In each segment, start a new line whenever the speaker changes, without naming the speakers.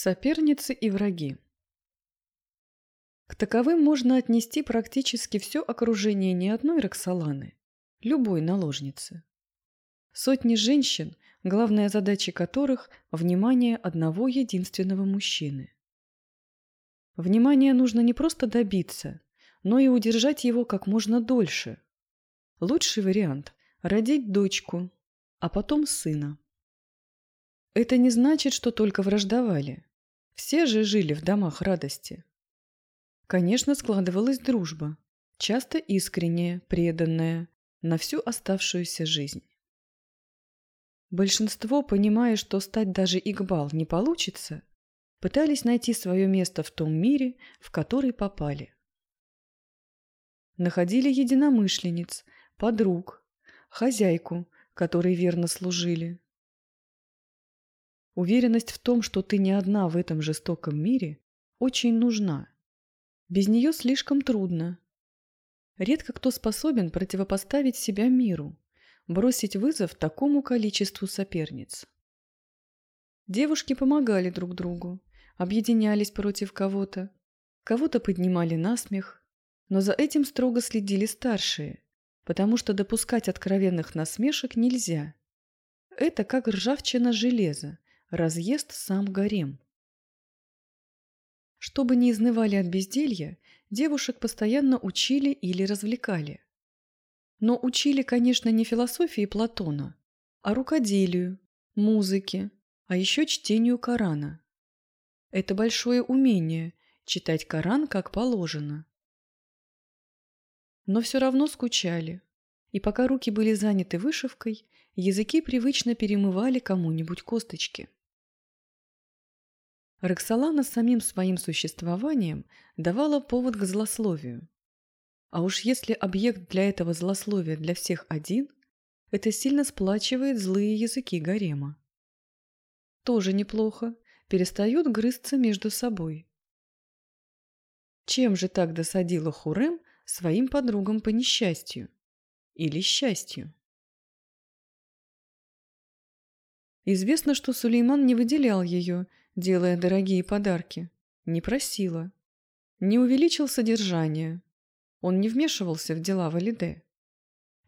Соперницы и враги. К таковым можно отнести практически все окружение не одной Роксоланы, любой наложницы. Сотни женщин, главная задача которых – внимание одного единственного мужчины. Внимание нужно не просто добиться, но и удержать его как можно дольше. Лучший вариант – родить дочку, а потом сына. Это не значит, что только враждовали. Все же жили в домах радости. Конечно, складывалась дружба, часто искренняя, преданная, на всю оставшуюся жизнь. Большинство, понимая, что стать даже Игбал не получится, пытались найти свое место в том мире, в который попали. Находили единомышленниц, подруг, хозяйку, которой верно служили, Уверенность в том, что ты не одна в этом жестоком мире, очень нужна. Без нее слишком трудно. Редко кто способен противопоставить себя миру, бросить вызов такому количеству соперниц. Девушки помогали друг другу, объединялись против кого-то, кого-то поднимали на смех, но за этим строго следили старшие, потому что допускать откровенных насмешек нельзя. Это как ржавчина железа, разъезд сам гарем. Чтобы не изнывали от безделья, девушек постоянно учили или развлекали. Но учили, конечно, не философии Платона, а рукоделию, музыке, а еще чтению Корана. Это большое умение – читать Коран как положено. Но все равно скучали, и пока руки были заняты вышивкой, языки привычно перемывали кому-нибудь косточки. Роксолана самим своим существованием давала повод к злословию. А уж если объект для этого злословия для всех один, это сильно сплачивает злые языки гарема. Тоже неплохо, перестают грызться между собой. Чем же так досадила Хурем своим подругам по несчастью? Или счастью? Известно, что Сулейман не выделял ее делая дорогие подарки. Не просила. Не увеличил содержание. Он не вмешивался в дела Валиде.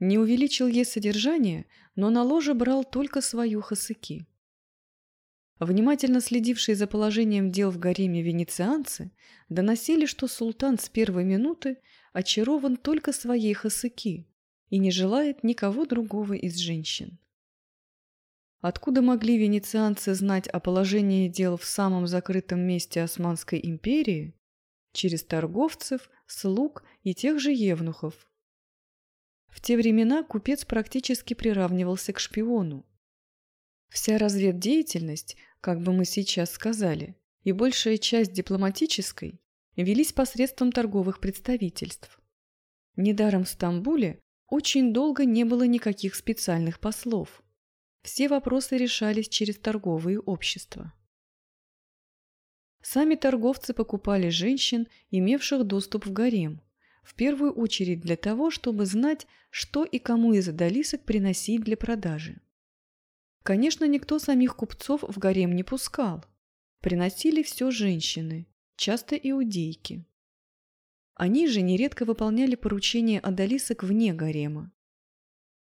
Не увеличил ей содержание, но на ложе брал только свою хасыки. Внимательно следившие за положением дел в гареме венецианцы доносили, что султан с первой минуты очарован только своей хасыки и не желает никого другого из женщин. Откуда могли венецианцы знать о положении дел в самом закрытом месте Османской империи? Через торговцев, слуг и тех же евнухов. В те времена купец практически приравнивался к шпиону. Вся разведдеятельность, как бы мы сейчас сказали, и большая часть дипломатической велись посредством торговых представительств. Недаром в Стамбуле очень долго не было никаких специальных послов. Все вопросы решались через торговые общества. Сами торговцы покупали женщин, имевших доступ в гарем, в первую очередь для того, чтобы знать, что и кому из одолисок приносить для продажи. Конечно, никто самих купцов в гарем не пускал. Приносили все женщины, часто иудейки. Они же нередко выполняли поручения одолисок вне гарема.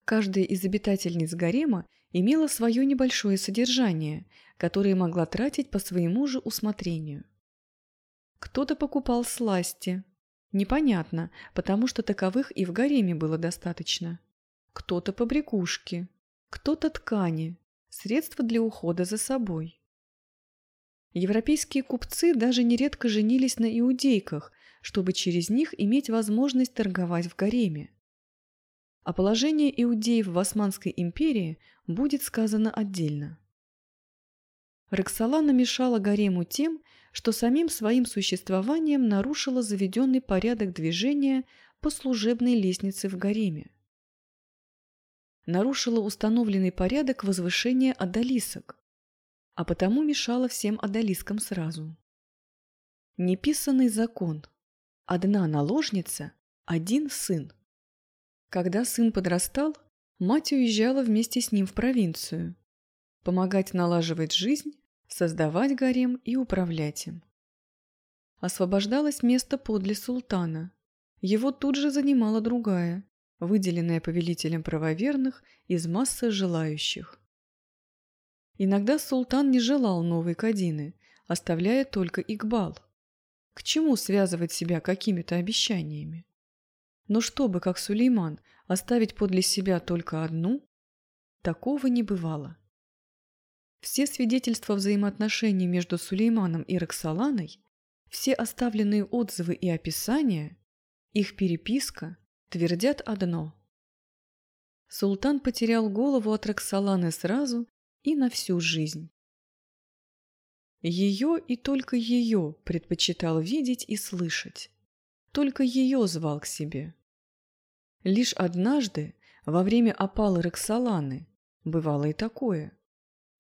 Каждая из обитательниц гарема имела свое небольшое содержание, которое могла тратить по своему же усмотрению. Кто-то покупал сласти. Непонятно, потому что таковых и в гареме было достаточно. Кто-то побрякушки, кто-то ткани, средства для ухода за собой. Европейские купцы даже нередко женились на иудейках, чтобы через них иметь возможность торговать в гареме. О положении иудеев в Османской империи будет сказано отдельно. Роксолана мешала гарему тем, что самим своим существованием нарушила заведенный порядок движения по служебной лестнице в гареме. Нарушила установленный порядок возвышения одолисок, а потому мешала всем одолискам сразу. Неписанный закон. Одна наложница, один сын. Когда сын подрастал, мать уезжала вместе с ним в провинцию. Помогать налаживать жизнь, создавать гарем и управлять им. Освобождалось место подле султана. Его тут же занимала другая, выделенная повелителем правоверных из массы желающих. Иногда султан не желал новой Кадины, оставляя только Игбал. К чему связывать себя какими-то обещаниями? Но чтобы, как Сулейман, оставить подле себя только одну, такого не бывало. Все свидетельства взаимоотношений между Сулейманом и Роксоланой, все оставленные отзывы и описания, их переписка твердят одно. Султан потерял голову от Роксоланы сразу и на всю жизнь. Ее и только ее предпочитал видеть и слышать. Только ее звал к себе. Лишь однажды, во время опалы Роксоланы, бывало и такое.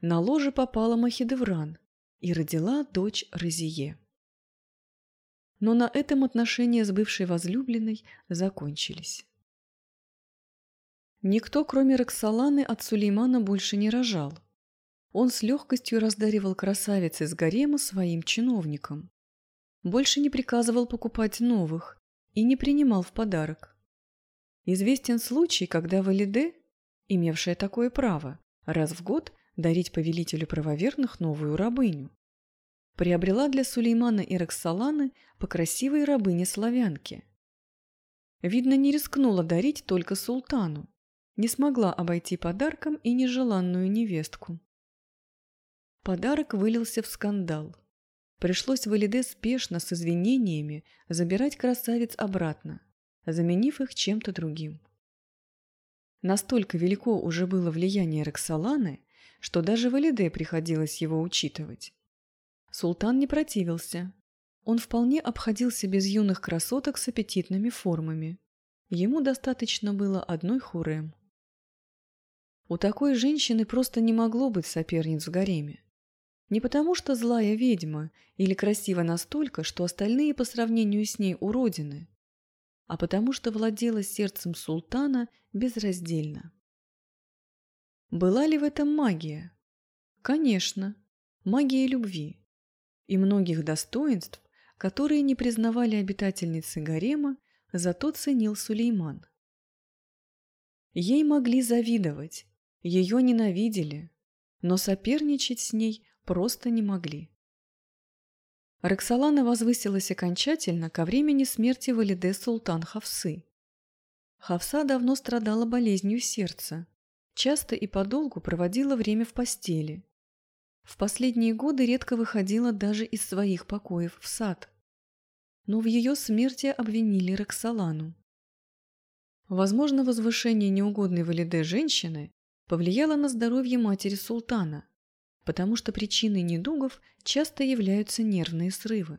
На ложе попала Махидевран и родила дочь Розие. Но на этом отношения с бывшей возлюбленной закончились. Никто, кроме Роксоланы, от Сулеймана больше не рожал. Он с легкостью раздаривал красавиц из гарема своим чиновникам. Больше не приказывал покупать новых и не принимал в подарок. Известен случай, когда Валиде, имевшая такое право, раз в год дарить повелителю правоверных новую рабыню, приобрела для Сулеймана и Роксоланы по красивой рабыне-славянке. Видно, не рискнула дарить только султану, не смогла обойти подарком и нежеланную невестку. Подарок вылился в скандал. Пришлось Валиде спешно, с извинениями, забирать красавиц обратно, заменив их чем-то другим. Настолько велико уже было влияние Роксоланы, что даже Валиде приходилось его учитывать. Султан не противился. Он вполне обходился без юных красоток с аппетитными формами. Ему достаточно было одной хурем. У такой женщины просто не могло быть соперниц в гареме. Не потому что злая ведьма или красива настолько, что остальные по сравнению с ней уродины, а потому что владела сердцем султана безраздельно. Была ли в этом магия? Конечно, магия любви и многих достоинств, которые не признавали обитательницы гарема, зато ценил Сулейман. Ей могли завидовать, ее ненавидели, но соперничать с ней просто не могли. Роксолана возвысилась окончательно ко времени смерти Валиде Султан Хавсы. Хавса давно страдала болезнью сердца, часто и подолгу проводила время в постели. В последние годы редко выходила даже из своих покоев в сад. Но в ее смерти обвинили Роксолану. Возможно, возвышение неугодной Валиде женщины повлияло на здоровье матери султана, потому что причиной недугов часто являются нервные срывы.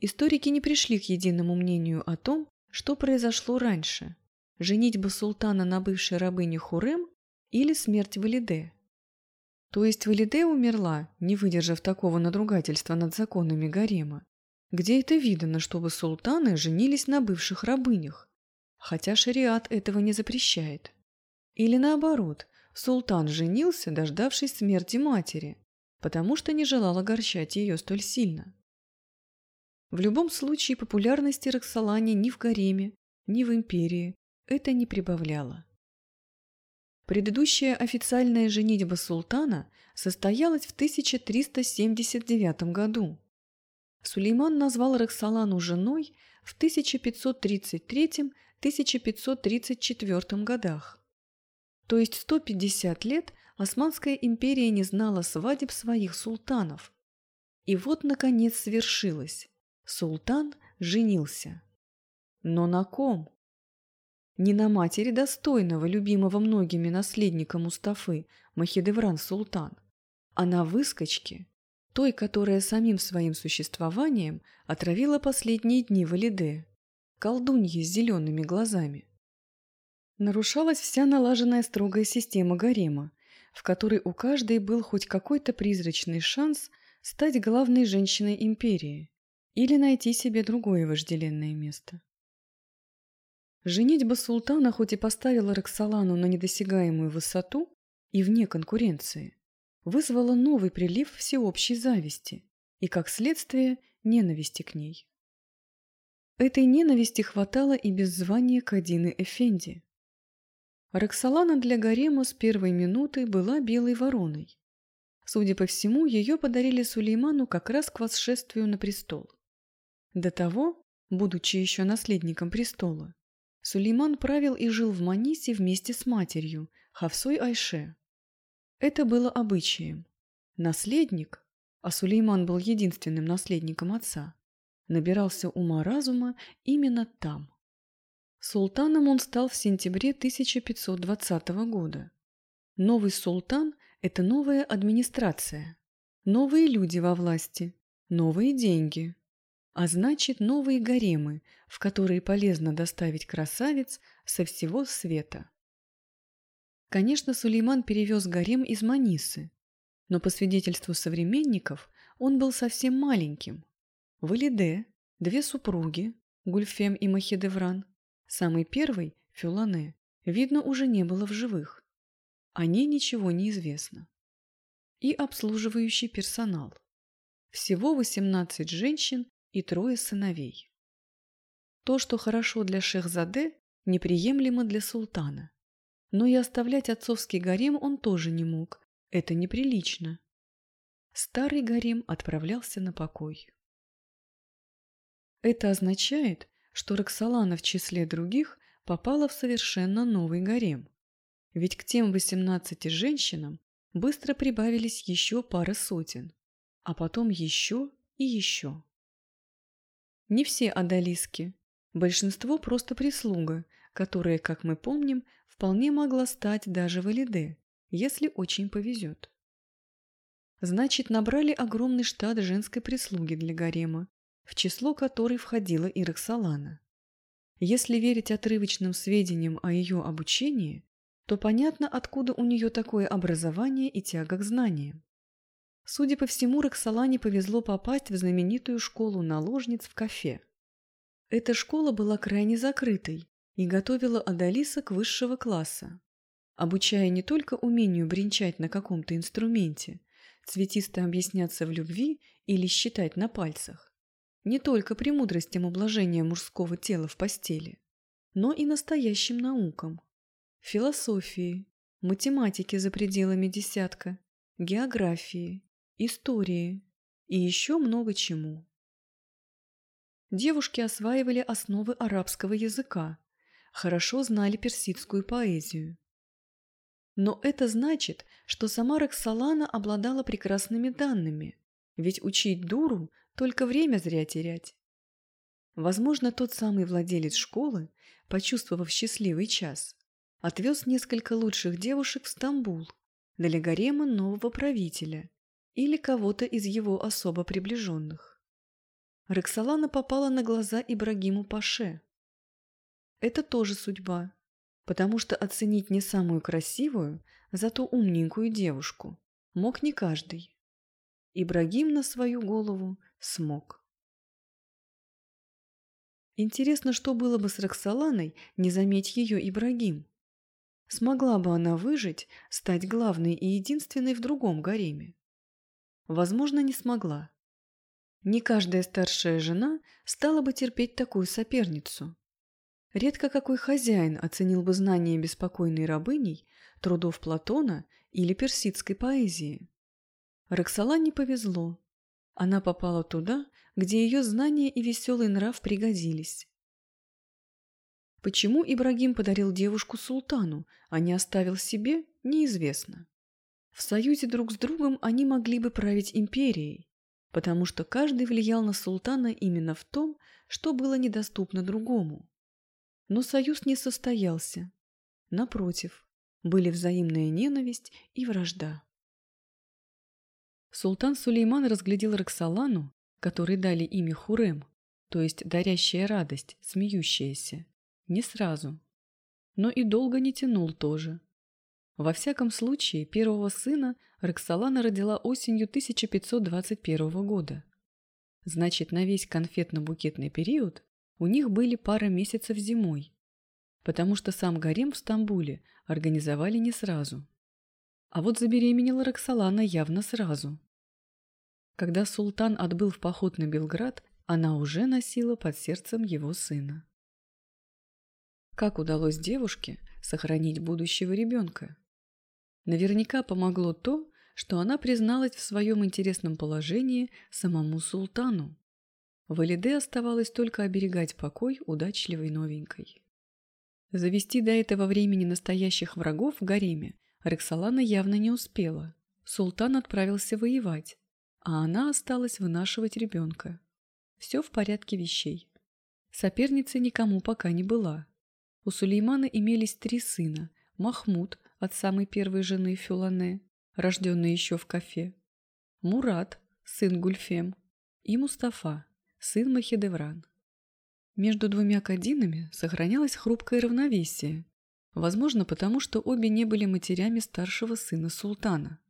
Историки не пришли к единому мнению о том, что произошло раньше – женитьба султана на бывшей рабыне Хурем или смерть Валиде. То есть Валиде умерла, не выдержав такого надругательства над законами гарема, где это видно, чтобы султаны женились на бывших рабынях, хотя шариат этого не запрещает. Или наоборот, Султан женился, дождавшись смерти матери, потому что не желал огорчать ее столь сильно. В любом случае популярности Роксолане ни в гареме, ни в империи это не прибавляло. Предыдущая официальная женитьба султана состоялась в 1379 году. Сулейман назвал Роксолану женой в 1533-1534 годах. То есть 150 лет Османская империя не знала свадеб своих султанов. И вот, наконец, свершилось. Султан женился. Но на ком? Не на матери достойного, любимого многими наследника Мустафы, Махидевран Султан, а на выскочке, той, которая самим своим существованием отравила последние дни Валиде, колдуньи с зелеными глазами. Нарушалась вся налаженная строгая система гарема, в которой у каждой был хоть какой-то призрачный шанс стать главной женщиной империи или найти себе другое вожделенное место. Женитьба султана хоть и поставила Роксолану на недосягаемую высоту и вне конкуренции, вызвало новый прилив всеобщей зависти и, как следствие, ненависти к ней. Этой ненависти хватало и без звания Кадины Эфенди. Роксолана для гарема с первой минуты была белой вороной. Судя по всему, ее подарили Сулейману как раз к восшествию на престол. До того, будучи еще наследником престола, Сулейман правил и жил в Манисе вместе с матерью, Хавсой Айше. Это было обычаем. Наследник, а Сулейман был единственным наследником отца, набирался ума-разума именно там. Султаном он стал в сентябре 1520 года. Новый султан – это новая администрация, новые люди во власти, новые деньги, а значит новые гаремы, в которые полезно доставить красавиц со всего света. Конечно, Сулейман перевез гарем из Манисы, но по свидетельству современников он был совсем маленьким. В Элиде две супруги, Гульфем и Махидевран, самый первый, Фюлане, видно, уже не было в живых. О ней ничего не известно. И обслуживающий персонал. Всего 18 женщин и трое сыновей. То, что хорошо для Шехзаде, неприемлемо для султана. Но и оставлять отцовский гарем он тоже не мог, это неприлично. Старый гарем отправлялся на покой. Это означает, что Роксолана в числе других попала в совершенно новый гарем. Ведь к тем 18 женщинам быстро прибавились еще пара сотен, а потом еще и еще. Не все одолиски. Большинство просто прислуга, которая, как мы помним, вполне могла стать даже валиде, если очень повезет. Значит, набрали огромный штат женской прислуги для гарема, в число которой входила и Роксолана. Если верить отрывочным сведениям о ее обучении, то понятно, откуда у нее такое образование и тяга к знаниям. Судя по всему, Роксолане повезло попасть в знаменитую школу наложниц в кафе. Эта школа была крайне закрытой и готовила Адалиса к высшего класса, обучая не только умению бренчать на каком-то инструменте, цветисто объясняться в любви или считать на пальцах, не только премудростям ублажения мужского тела в постели, но и настоящим наукам, философии, математике за пределами десятка, географии, истории и еще много чему. Девушки осваивали основы арабского языка, хорошо знали персидскую поэзию. Но это значит, что сама Роксолана обладала прекрасными данными, ведь учить дуру – только время зря терять. Возможно, тот самый владелец школы, почувствовав счастливый час, отвез несколько лучших девушек в Стамбул для гарема нового правителя или кого-то из его особо приближенных. Роксолана попала на глаза Ибрагиму Паше. Это тоже судьба, потому что оценить не самую красивую, зато умненькую девушку мог не каждый. Ибрагим на свою голову смог. Интересно, что было бы с Роксоланой, не заметь ее Ибрагим. Смогла бы она выжить, стать главной и единственной в другом гареме? Возможно, не смогла. Не каждая старшая жена стала бы терпеть такую соперницу. Редко какой хозяин оценил бы знания беспокойной рабыней, трудов Платона или персидской поэзии. Роксолане повезло. Она попала туда, где ее знания и веселый нрав пригодились. Почему Ибрагим подарил девушку султану, а не оставил себе, неизвестно. В союзе друг с другом они могли бы править империей, потому что каждый влиял на султана именно в том, что было недоступно другому. Но союз не состоялся. Напротив, были взаимная ненависть и вражда. Султан Сулейман разглядел Роксолану, которой дали имя Хурем, то есть дарящая радость, смеющаяся, не сразу. Но и долго не тянул тоже. Во всяком случае, первого сына Роксолана родила осенью 1521 года. Значит, на весь конфетно-букетный период у них были пара месяцев зимой, потому что сам гарем в Стамбуле организовали не сразу. А вот забеременела Роксолана явно сразу. Когда султан отбыл в поход на Белград, она уже носила под сердцем его сына. Как удалось девушке сохранить будущего ребенка? Наверняка помогло то, что она призналась в своем интересном положении самому султану. Валиде оставалось только оберегать покой удачливой новенькой. Завести до этого времени настоящих врагов в гареме Рексалана явно не успела. Султан отправился воевать, а она осталась вынашивать ребенка. Все в порядке вещей. Соперницы никому пока не была. У Сулеймана имелись три сына – Махмуд от самой первой жены Фюлане, рожденный еще в кафе, Мурат, сын Гульфем, и Мустафа, сын Махидевран. Между двумя кадинами сохранялось хрупкое равновесие, возможно, потому что обе не были матерями старшего сына султана.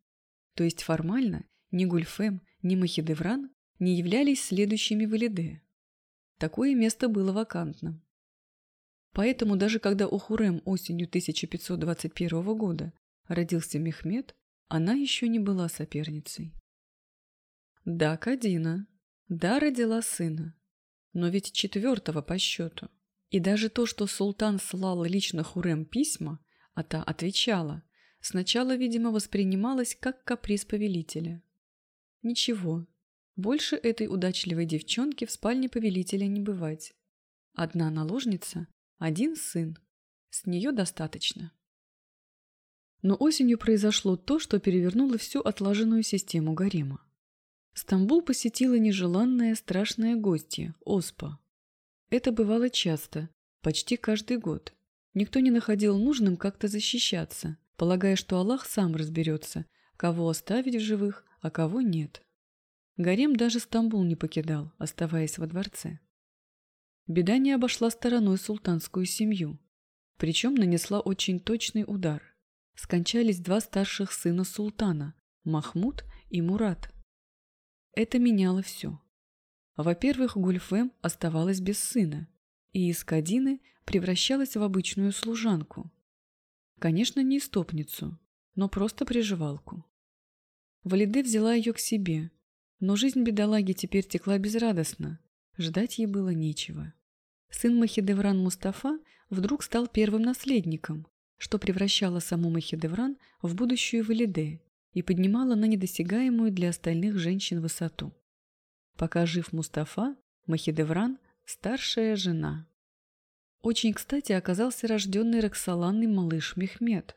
То есть формально ни Гульфем, ни Махидевран не являлись следующими Валиде. Такое место было вакантным. Поэтому даже когда у Хурем осенью 1521 года родился Мехмед, она еще не была соперницей. Да, Кадина. Да, родила сына. Но ведь четвертого по счету. И даже то, что султан слал лично Хурем письма, а та отвечала, сначала, видимо, воспринималось как каприз повелителя. Ничего, больше этой удачливой девчонки в спальне повелителя не бывать. Одна наложница, один сын. С нее достаточно. Но осенью произошло то, что перевернуло всю отлаженную систему гарема. Стамбул посетила нежеланная страшная гостья – Оспа. Это бывало часто, почти каждый год. Никто не находил нужным как-то защищаться, полагая, что Аллах сам разберется, кого оставить в живых, а кого нет. Гарем даже Стамбул не покидал, оставаясь во дворце. Беда не обошла стороной султанскую семью, причем нанесла очень точный удар – скончались два старших сына султана – Махмуд и Мурат. Это меняло все. Во-первых, Гульфем оставалась без сына, и из Кадины превращалась в обычную служанку. Конечно, не истопницу, но просто приживалку. Валиде взяла ее к себе, но жизнь бедолаги теперь текла безрадостно, ждать ей было нечего. Сын Махидевран Мустафа вдруг стал первым наследником, что превращало саму Махидевран в будущую Валиде и поднимало на недосягаемую для остальных женщин высоту. Пока жив Мустафа, Махидевран – старшая жена. Очень кстати оказался рожденный Роксоланный малыш Мехмед.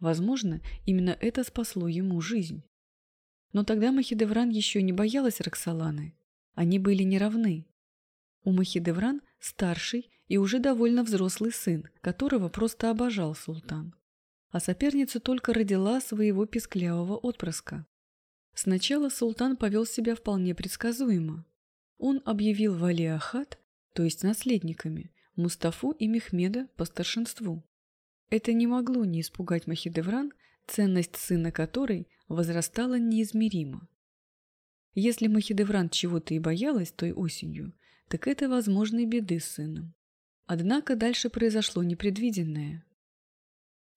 Возможно, именно это спасло ему жизнь. Но тогда Махидевран еще не боялась Роксоланы. Они были неравны. У Махидевран старший и уже довольно взрослый сын, которого просто обожал султан. А соперница только родила своего писклявого отпрыска. Сначала султан повел себя вполне предсказуемо. Он объявил Вали Ахат, то есть наследниками, Мустафу и Мехмеда по старшинству. Это не могло не испугать Махидевран, ценность сына которой возрастала неизмеримо. Если Махидевран чего-то и боялась той осенью, так это возможной беды с сыном. Однако дальше произошло непредвиденное.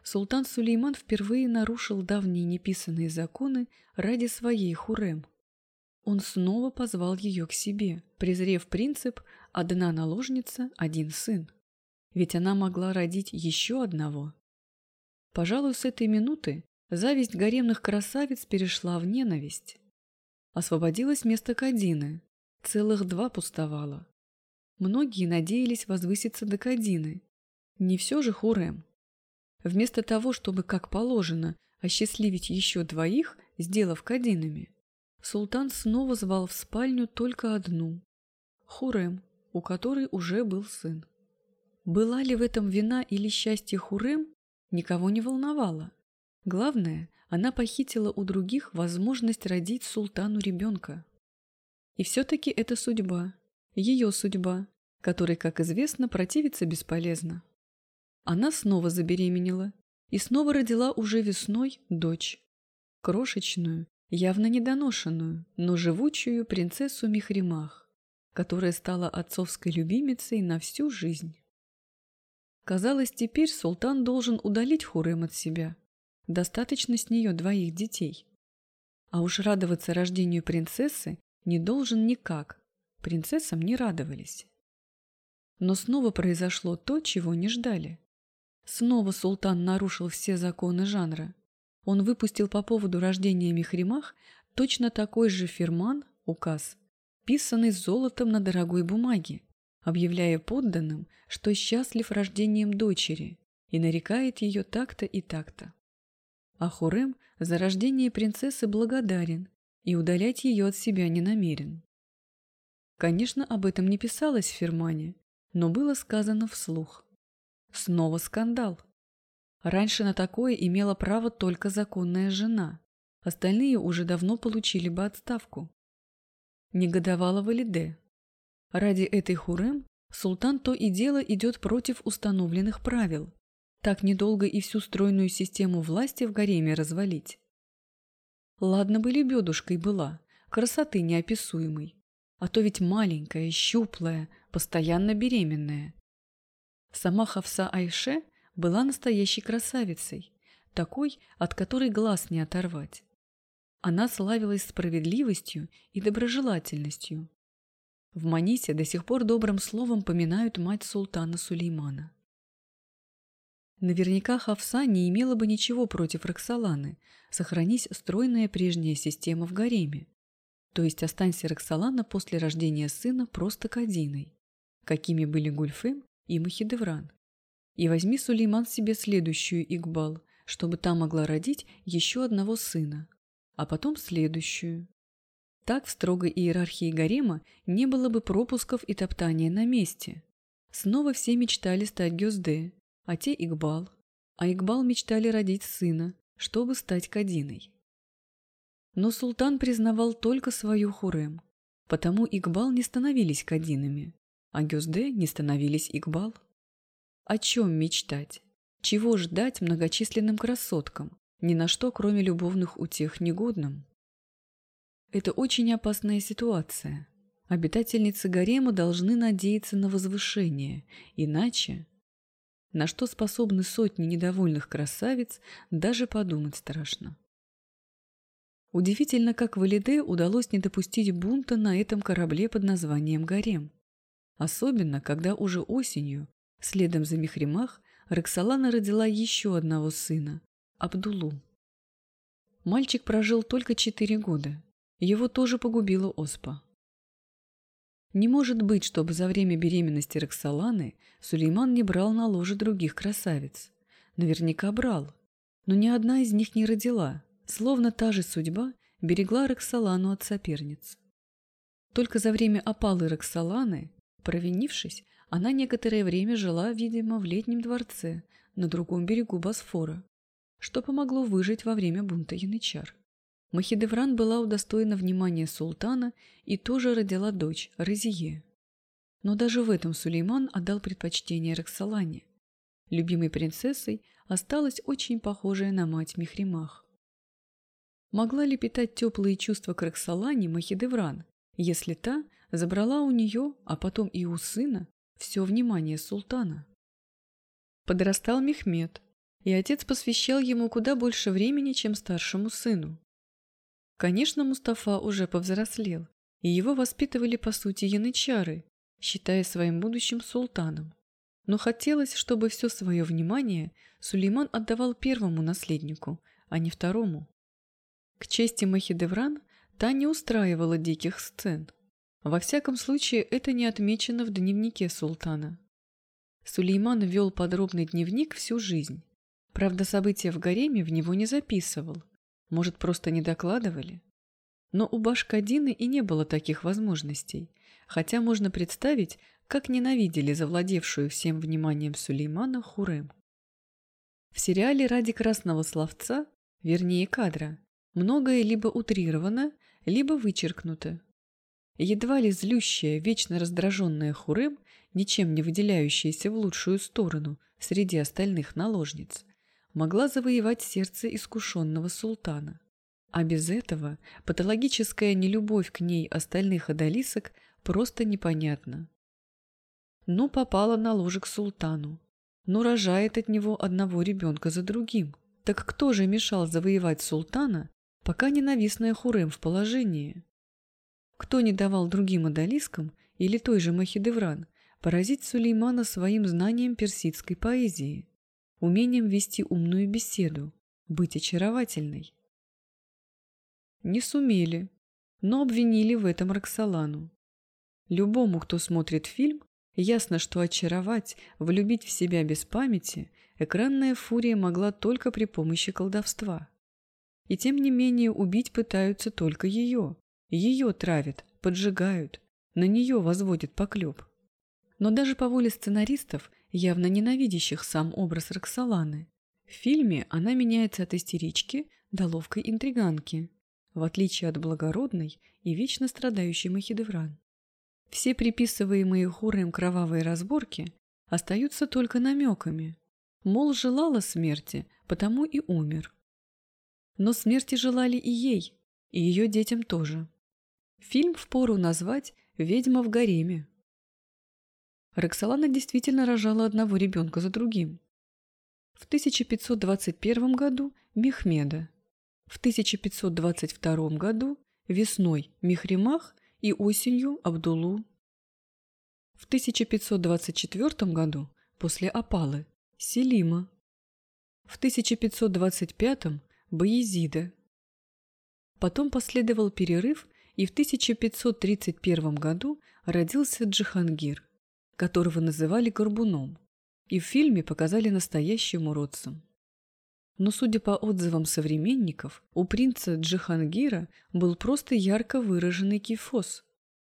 Султан Сулейман впервые нарушил давние неписанные законы ради своей Хурем. Он снова позвал ее к себе, презрев принцип «одна наложница, один сын». Ведь она могла родить еще одного. Пожалуй, с этой минуты зависть гаремных красавиц перешла в ненависть. Освободилось место Кадины, целых два пустовало. Многие надеялись возвыситься до Кадины. Не все же Хурем. Вместо того, чтобы, как положено, осчастливить еще двоих, сделав Кадинами, султан снова звал в спальню только одну – Хурем, у которой уже был сын. Была ли в этом вина или счастье Хурем, никого не волновало. Главное, она похитила у других возможность родить султану ребенка. И все-таки это судьба, ее судьба, которой, как известно, противиться бесполезно. Она снова забеременела и снова родила уже весной дочь. Крошечную, явно недоношенную, но живучую принцессу Михримах, которая стала отцовской любимицей на всю жизнь. Казалось, теперь султан должен удалить Хурем от себя. Достаточно с нее двоих детей. А уж радоваться рождению принцессы не должен никак. Принцессам не радовались. Но снова произошло то, чего не ждали. Снова султан нарушил все законы жанра. Он выпустил по поводу рождения Мехримах точно такой же фирман, указ, писанный золотом на дорогой бумаге, объявляя подданным, что счастлив рождением дочери и нарекает ее так-то и так-то. А Хурем за рождение принцессы благодарен и удалять ее от себя не намерен. Конечно, об этом не писалось в фирмане, но было сказано вслух. Снова скандал. Раньше на такое имела право только законная жена. Остальные уже давно получили бы отставку. Негодовала Валиде. Ради этой Хурем султан то и дело идет против установленных правил. Так недолго и всю стройную систему власти в гареме развалить. Ладно бы лебедушкой была, красоты неописуемой. А то ведь маленькая, щуплая, постоянно беременная. Сама Хавса Айше была настоящей красавицей, такой, от которой глаз не оторвать. Она славилась справедливостью и доброжелательностью. В Манисе до сих пор добрым словом поминают мать султана Сулеймана. Наверняка Хавса не имела бы ничего против Роксоланы, сохранись стройная прежняя система в гареме. То есть останься Роксолана после рождения сына просто Кадиной, какими были Гульфем и Махидевран. И возьми Сулейман себе следующую Игбал, чтобы та могла родить еще одного сына, а потом следующую. Так в строгой иерархии гарема не было бы пропусков и топтания на месте. Снова все мечтали стать Гёзде, а те Игбал. А Игбал мечтали родить сына, чтобы стать Кадиной. Но султан признавал только свою Хурем, потому Игбал не становились Кадинами, а Гюзде не становились Игбал. О чем мечтать? Чего ждать многочисленным красоткам, ни на что, кроме любовных утех, негодным? Это очень опасная ситуация. Обитательницы гарема должны надеяться на возвышение, иначе на что способны сотни недовольных красавиц, даже подумать страшно. Удивительно, как Валиде удалось не допустить бунта на этом корабле под названием «Гарем». Особенно, когда уже осенью, следом за Мехримах, Роксолана родила еще одного сына – Абдулу. Мальчик прожил только четыре года. Его тоже погубила оспа. Не может быть, чтобы за время беременности Роксоланы Сулейман не брал на ложе других красавиц. Наверняка брал. Но ни одна из них не родила, словно та же судьба берегла Роксолану от соперниц. Только за время опалы Роксоланы, провинившись, она некоторое время жила, видимо, в летнем дворце на другом берегу Босфора, что помогло выжить во время бунта янычар. Махидевран была удостоена внимания султана и тоже родила дочь, Розие. Но даже в этом Сулейман отдал предпочтение Роксолане. Любимой принцессой осталась очень похожая на мать Мехримах. Могла ли питать теплые чувства к Роксолане Махидевран, если та забрала у нее, а потом и у сына, все внимание султана? Подрастал Мехмед, и отец посвящал ему куда больше времени, чем старшему сыну. Конечно, Мустафа уже повзрослел, и его воспитывали по сути янычары, считая своим будущим султаном. Но хотелось, чтобы все свое внимание Сулейман отдавал первому наследнику, а не второму. К чести Махидевран, та не устраивала диких сцен. Во всяком случае, это не отмечено в дневнике султана. Сулейман вел подробный дневник всю жизнь. Правда, события в гареме в него не записывал, может, просто не докладывали? Но у Башкадины и не было таких возможностей, хотя можно представить, как ненавидели завладевшую всем вниманием Сулеймана Хурем. В сериале «Ради красного словца», вернее кадра, многое либо утрировано, либо вычеркнуто. Едва ли злющая, вечно раздраженная Хурем, ничем не выделяющаяся в лучшую сторону среди остальных наложниц, могла завоевать сердце искушенного султана. А без этого патологическая нелюбовь к ней остальных одолисок просто непонятна. Ну, попала на к султану, но рожает от него одного ребенка за другим. Так кто же мешал завоевать султана, пока ненавистная Хурем в положении? Кто не давал другим одолискам или той же Махидевран поразить Сулеймана своим знанием персидской поэзии, умением вести умную беседу, быть очаровательной? Не сумели, но обвинили в этом Роксолану. Любому, кто смотрит фильм, ясно, что очаровать, влюбить в себя без памяти экранная фурия могла только при помощи колдовства. И тем не менее убить пытаются только ее. Ее травят, поджигают, на нее возводят поклеп. Но даже по воле сценаристов, явно ненавидящих сам образ Роксоланы, в фильме она меняется от истерички до ловкой интриганки, в отличие от благородной и вечно страдающей Махидевран. Все приписываемые Хурем кровавые разборки остаются только намеками. Мол, желала смерти, потому и умер. Но смерти желали и ей, и ее детям тоже. Фильм впору назвать «Ведьма в гареме». Роксолана действительно рожала одного ребенка за другим. В 1521 году – Мехмеда, в 1522 году – весной – Михримах и осенью Абдулу. В 1524 году, после опалы, Селима. В 1525 Баязида. Потом последовал перерыв, и в 1531 году родился Джихангир, которого называли Горбуном, и в фильме показали настоящим уродцем. Но, судя по отзывам современников, у принца Джихангира был просто ярко выраженный кифоз.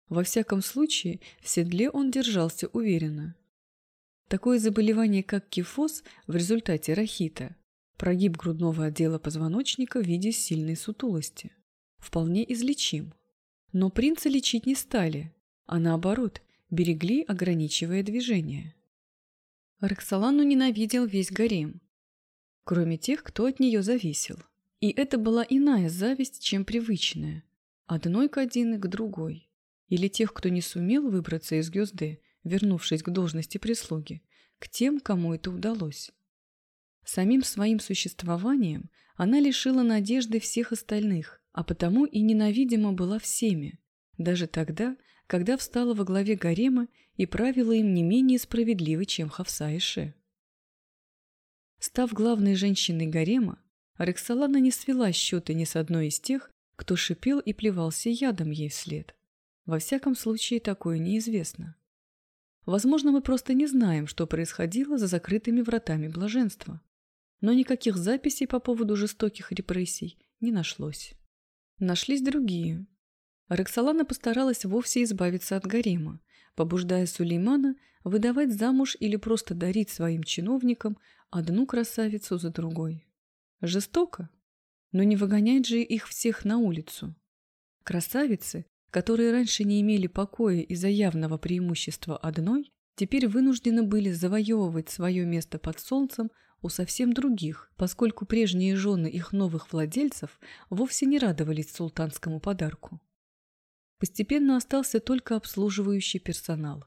Во всяком случае, в седле он держался уверенно. Такое заболевание, как кифоз, в результате рахита, прогиб грудного отдела позвоночника в виде сильной сутулости, вполне излечим. Но принца лечить не стали, а наоборот, берегли, ограничивая движение. Роксолану ненавидел весь гарем, кроме тех, кто от нее зависел. И это была иная зависть, чем привычная. Одной кадины к другой. Или тех, кто не сумел выбраться из гнезды, вернувшись к должности прислуги, к тем, кому это удалось. Самим своим существованием она лишила надежды всех остальных, а потому и ненавидима была всеми, даже тогда, когда встала во главе гарема и правила им не менее справедливо, чем Хавса и Ше. Став главной женщиной гарема, Роксолана не свела счеты ни с одной из тех, кто шипел и плевался ядом ей вслед. Во всяком случае, такое неизвестно. Возможно, мы просто не знаем, что происходило за закрытыми вратами блаженства. Но никаких записей по поводу жестоких репрессий не нашлось. Нашлись другие. Роксолана постаралась вовсе избавиться от гарема, побуждая Сулеймана выдавать замуж или просто дарить своим чиновникам одну красавицу за другой. Жестоко, но не выгонять же их всех на улицу. Красавицы, которые раньше не имели покоя из-за явного преимущества одной, теперь вынуждены были завоевывать свое место под солнцем у совсем других, поскольку прежние жены их новых владельцев вовсе не радовались султанскому подарку. Постепенно остался только обслуживающий персонал.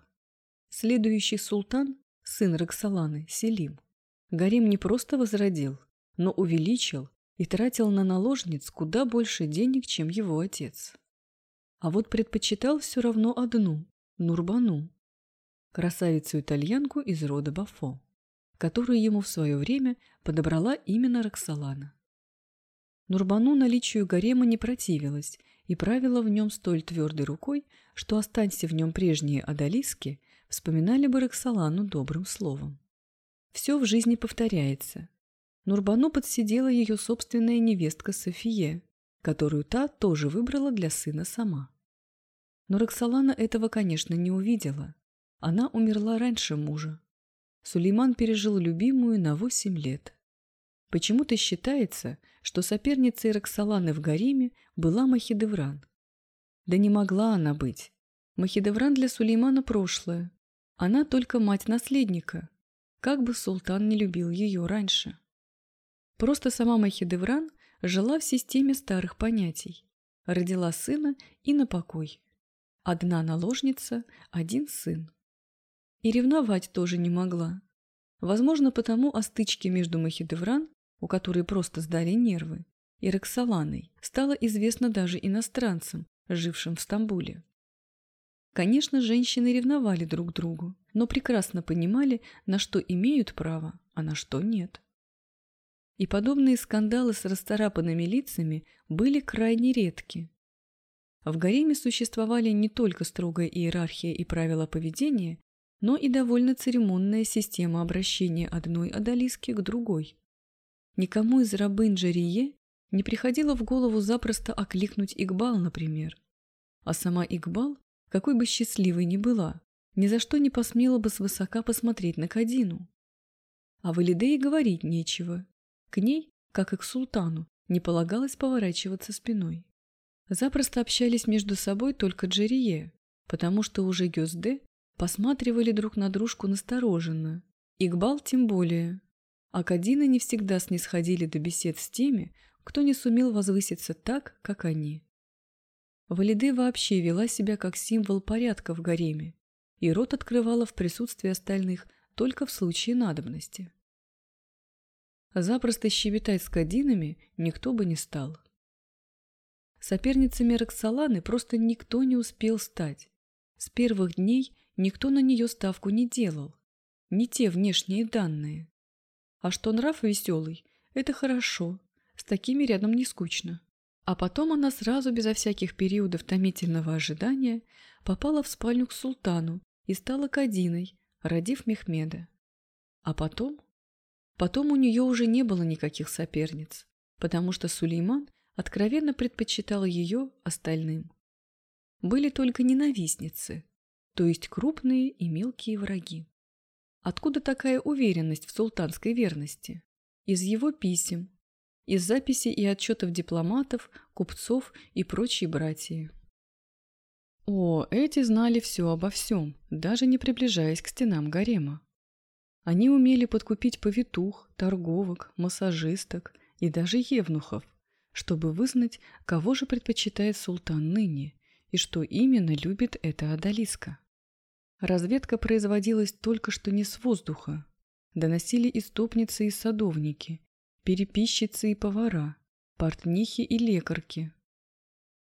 Следующий султан, сын Роксоланы, Селим, Гарим не просто возродил, но увеличил и тратил на наложниц куда больше денег, чем его отец. А вот предпочитал все равно одну – Нурбану, красавицу-итальянку из рода Бафо, которую ему в свое время подобрала именно Роксолана. Нурбану наличию гарема не противилась и правила в нем столь твердой рукой, что останься в нем прежние одолиски, вспоминали бы Роксолану добрым словом. Все в жизни повторяется. Нурбану подсидела ее собственная невестка София, которую та тоже выбрала для сына сама. Но Роксолана этого, конечно, не увидела. Она умерла раньше мужа. Сулейман пережил любимую на восемь лет. Почему-то считается, что соперницей Роксоланы в гареме была Махидевран. Да не могла она быть. Махидевран для Сулеймана прошлое. Она только мать наследника, как бы султан не любил ее раньше. Просто сама Махидевран жила в системе старых понятий. Родила сына и на покой. Одна наложница, один сын. И ревновать тоже не могла. Возможно, потому о стычке между Махидевран у которой просто сдали нервы, и Роксоланой, стало известно даже иностранцам, жившим в Стамбуле. Конечно, женщины ревновали друг другу, но прекрасно понимали, на что имеют право, а на что нет. И подобные скандалы с расторапанными лицами были крайне редки. В гареме существовали не только строгая иерархия и правила поведения, но и довольно церемонная система обращения одной одолиски к другой. Никому из рабынь Джарие не приходило в голову запросто окликнуть Игбал, например. А сама Игбал, какой бы счастливой ни была, ни за что не посмела бы свысока посмотреть на Кадину. А в Элидее говорить нечего. К ней, как и к султану, не полагалось поворачиваться спиной. Запросто общались между собой только Джерие, потому что уже Гёзде посматривали друг на дружку настороженно. Игбал тем более. А Кадина не всегда снисходили до бесед с теми, кто не сумел возвыситься так, как они. Валиде вообще вела себя как символ порядка в гареме, и рот открывала в присутствии остальных только в случае надобности. Запросто щебетать с кадинами никто бы не стал. Соперницами Роксоланы просто никто не успел стать. С первых дней никто на нее ставку не делал. Не те внешние данные. А что нрав веселый – это хорошо, с такими рядом не скучно. А потом она сразу, безо всяких периодов томительного ожидания, попала в спальню к султану и стала Кадиной, родив Мехмеда. А потом? Потом у нее уже не было никаких соперниц, потому что Сулейман откровенно предпочитал ее остальным. Были только ненавистницы, то есть крупные и мелкие враги. Откуда такая уверенность в султанской верности? Из его писем, из записей и отчетов дипломатов, купцов и прочей братьи. О, эти знали все обо всем, даже не приближаясь к стенам гарема. Они умели подкупить повитух, торговок, массажисток и даже евнухов, чтобы вызнать, кого же предпочитает султан ныне и что именно любит эта Адалиска. Разведка производилась только что не с воздуха. Доносили истопницы и садовники, переписчицы и повара, портнихи и лекарки.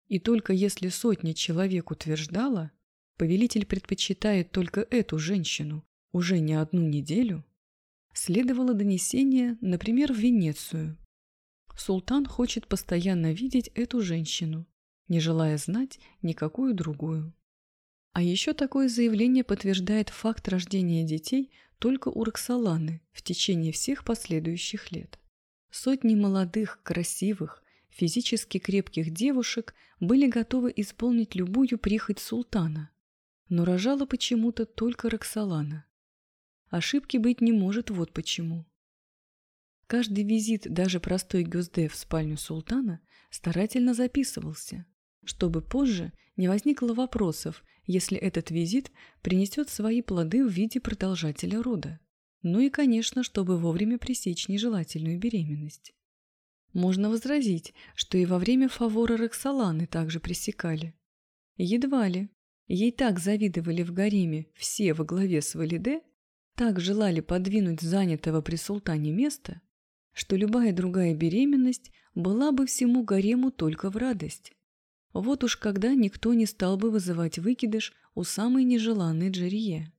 И только если сотня человек утверждала, повелитель предпочитает только эту женщину уже не одну неделю, следовало донесение, например, в Венецию. Султан хочет постоянно видеть эту женщину, не желая знать никакую другую. А еще такое заявление подтверждает факт рождения детей только у Роксоланы в течение всех последующих лет. Сотни молодых, красивых, физически крепких девушек были готовы исполнить любую прихоть султана, но рожала почему-то только Роксолана. Ошибки быть не может вот почему. Каждый визит даже простой Гюзде в спальню султана старательно записывался, чтобы позже не возникло вопросов, если этот визит принесет свои плоды в виде продолжателя рода. Ну и, конечно, чтобы вовремя пресечь нежелательную беременность. Можно возразить, что и во время фавора Роксоланы также пресекали. Едва ли. Ей так завидовали в гареме все во главе с Валиде, так желали подвинуть занятого при султане место, что любая другая беременность была бы всему гарему только в радость. Вот уж когда никто не стал бы вызывать выкидыш у самой нежеланной Джерие.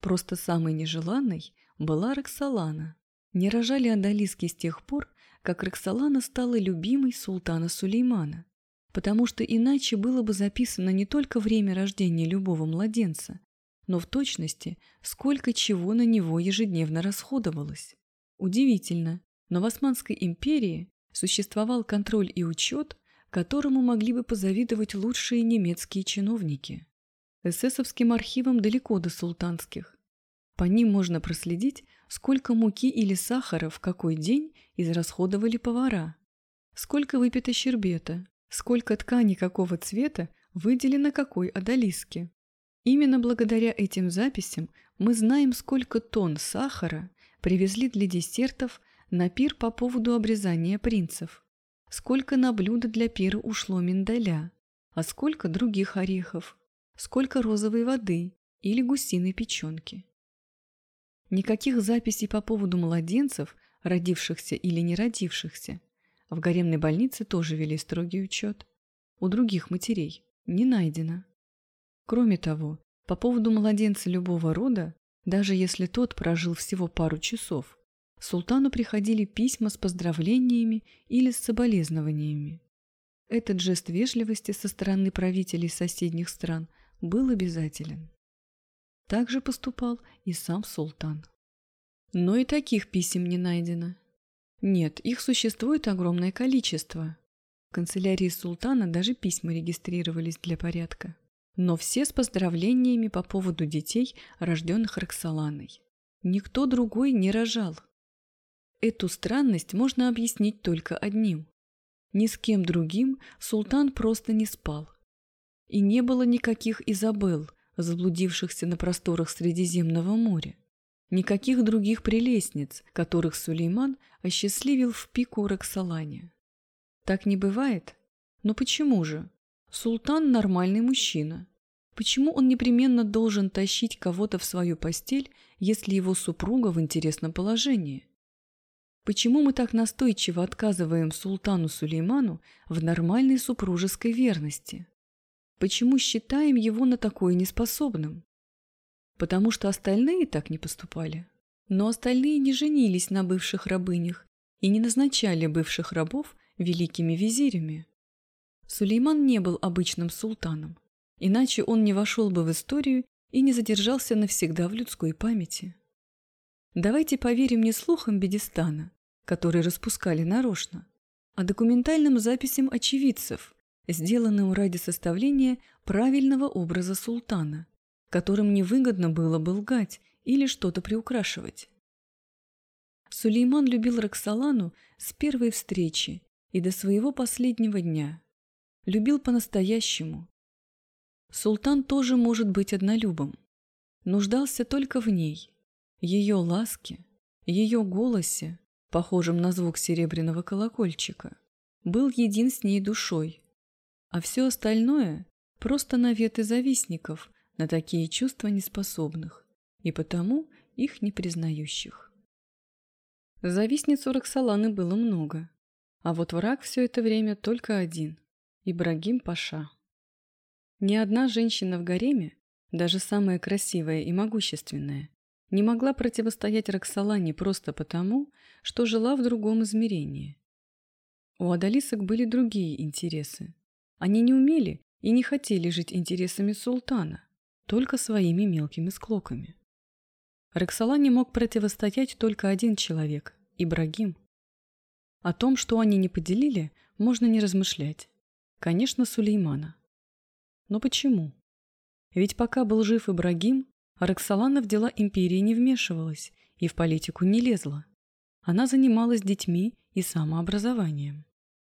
Просто самой нежеланной была Роксолана. Не рожали Адалиски с тех пор, как Роксолана стала любимой султана Сулеймана, потому что иначе было бы записано не только время рождения любого младенца, но в точности, сколько чего на него ежедневно расходовалось. Удивительно, но в Османской империи существовал контроль и учет, которому могли бы позавидовать лучшие немецкие чиновники. Эсэсовским архивам далеко до султанских, по ним можно проследить, сколько муки или сахара в какой день израсходовали повара, сколько выпито щербета, сколько ткани какого цвета выделено какой одолиске. Именно благодаря этим записям мы знаем, сколько тонн сахара привезли для десертов на пир по поводу обрезания принцев, сколько на блюдо для пира ушло миндаля, а сколько других орехов, сколько розовой воды или гусиной печенки. Никаких записей по поводу младенцев родившихся или не родившихся. В гаремной больнице тоже вели строгий учет. У других матерей не найдено. Кроме того, по поводу младенца любого рода, даже если тот прожил всего пару часов, султану приходили письма с поздравлениями или с соболезнованиями. Этот жест вежливости со стороны правителей соседних стран был обязателен. Так же поступал и сам султан. Но и таких писем не найдено. Нет, их существует огромное количество. В канцелярии султана даже письма регистрировались для порядка. Но все с поздравлениями по поводу детей, рожденных Роксоланой. Никто другой не рожал. Эту странность можно объяснить только одним. Ни с кем другим султан просто не спал. И не было никаких Изабел, заблудившихся на просторах Средиземного моря. Никаких других прелестниц, которых Сулейман осчастливил в пику Роксолане. Так не бывает? Но почему же? Султан – нормальный мужчина. Почему он непременно должен тащить кого-то в свою постель, если его супруга в интересном положении? Почему мы так настойчиво отказываем султану Сулейману в нормальной супружеской верности? Почему считаем его на такое неспособным? Потому что остальные так не поступали. Но остальные не женились на бывших рабынях и не назначали бывших рабов великими визирями. Сулейман не был обычным султаном, иначе он не вошел бы в историю и не задержался навсегда в людской памяти. Давайте поверим не слухам Бедистана, которые распускали нарочно, а документальным записям очевидцев, сделанным ради составления правильного образа султана, которым невыгодно было бы лгать или что-то приукрашивать. Сулейман любил Роксолану с первой встречи и до своего последнего дня. Любил по-настоящему. Султан тоже может быть однолюбом. Нуждался только в ней, ее ласке, ее голосе, похожем на звук серебряного колокольчика, был един с ней душой, а все остальное – просто наветы завистников на такие чувства неспособных и потому их не признающих. Завистниц у Роксоланы было много, а вот враг все это время только один – Ибрагим Паша. Ни одна женщина в гареме, даже самая красивая и могущественная, не могла противостоять Роксолане просто потому, что жила в другом измерении. У адалисок были другие интересы. Они не умели и не хотели жить интересами султана, только своими мелкими склоками. Роксолане мог противостоять только один человек – Ибрагим. О том, что они не поделили, можно не размышлять. Конечно, Сулеймана. Но почему? Ведь пока был жив Ибрагим, Роксолана в дела империи не вмешивалась и в политику не лезла. Она занималась детьми и самообразованием.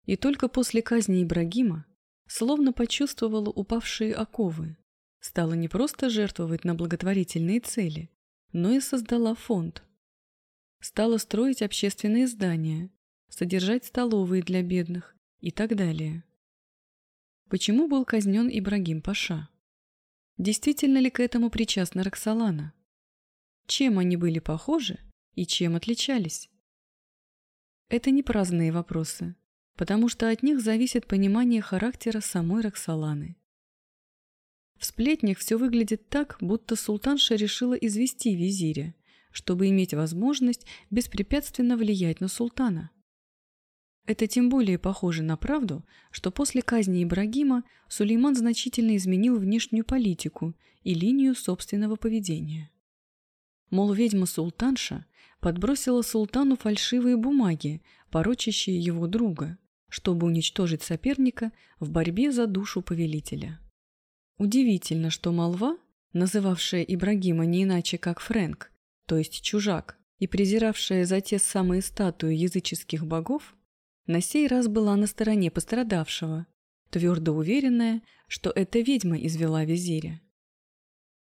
И только после казни Ибрагима словно почувствовала упавшие оковы, стала не просто жертвовать на благотворительные цели, но и создала фонд. Стала строить общественные здания, содержать столовые для бедных и так далее. Почему был казнен Ибрагим Паша? Действительно ли к этому причастна Роксолана? Чем они были похожи и чем отличались? Это не праздные вопросы, потому что от них зависит понимание характера самой Роксоланы. В сплетнях все выглядит так, будто султанша решила извести визиря, чтобы иметь возможность беспрепятственно влиять на султана. Это тем более похоже на правду, что после казни Ибрагима Сулейман значительно изменил внешнюю политику и линию собственного поведения. Мол, ведьма-султанша подбросила султану фальшивые бумаги, порочащие его друга, чтобы уничтожить соперника в борьбе за душу повелителя. Удивительно, что молва, называвшая Ибрагима не иначе как Фрэнк, то есть чужак, и презиравшая за те самые статуи языческих богов, на сей раз была на стороне пострадавшего, твердо уверенная, что эта ведьма извела визиря.